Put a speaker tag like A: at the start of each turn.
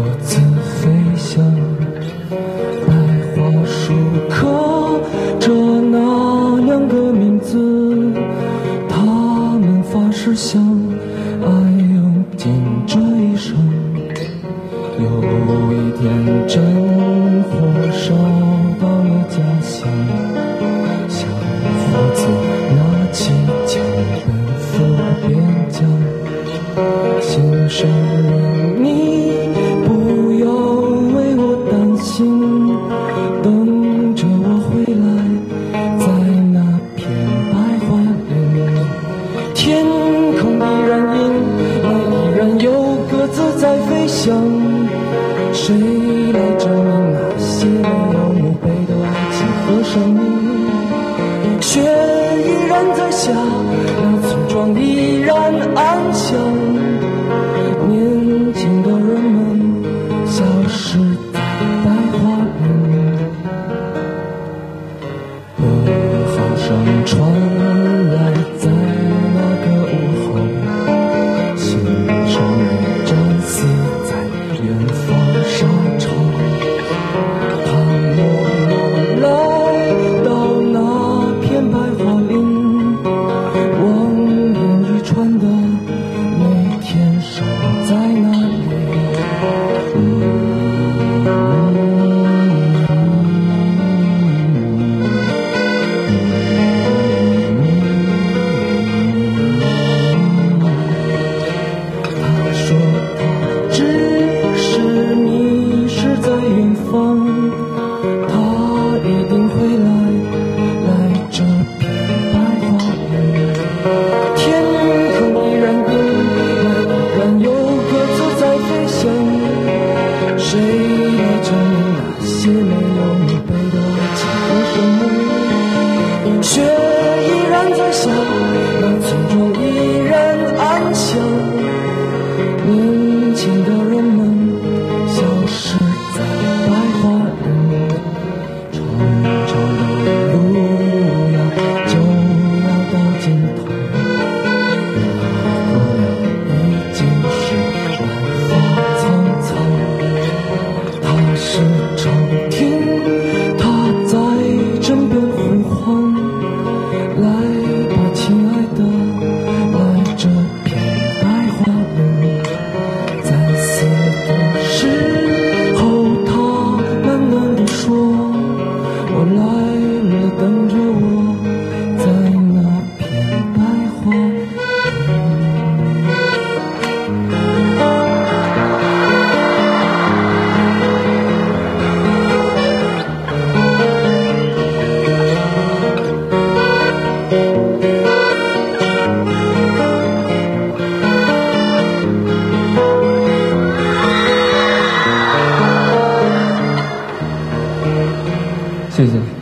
A: 各自飞翔白桦树刻着那两个名字他们发誓相爱用尽这一生有一天战火烧到了家乡。生命？雪依然在下。雪 oxygen